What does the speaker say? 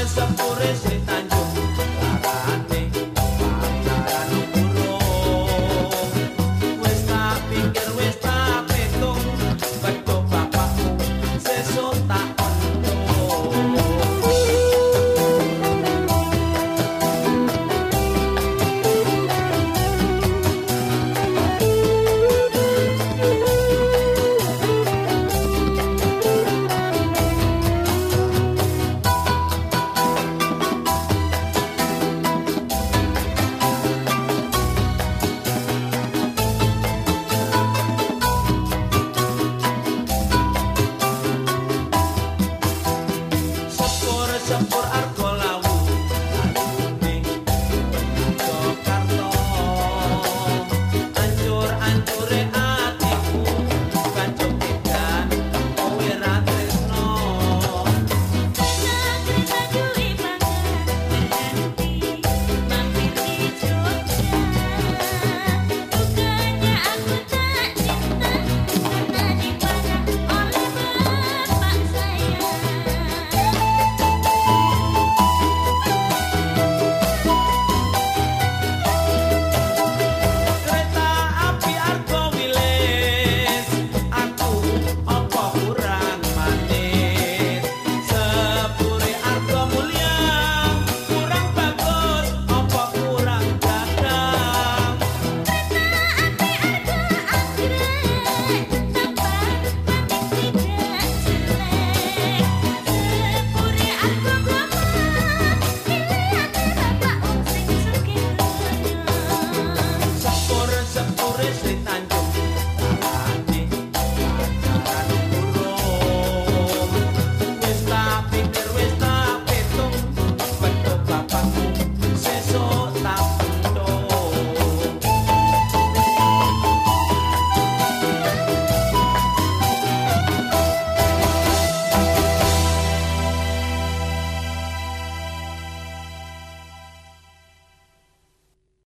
pobreza, pobreza tan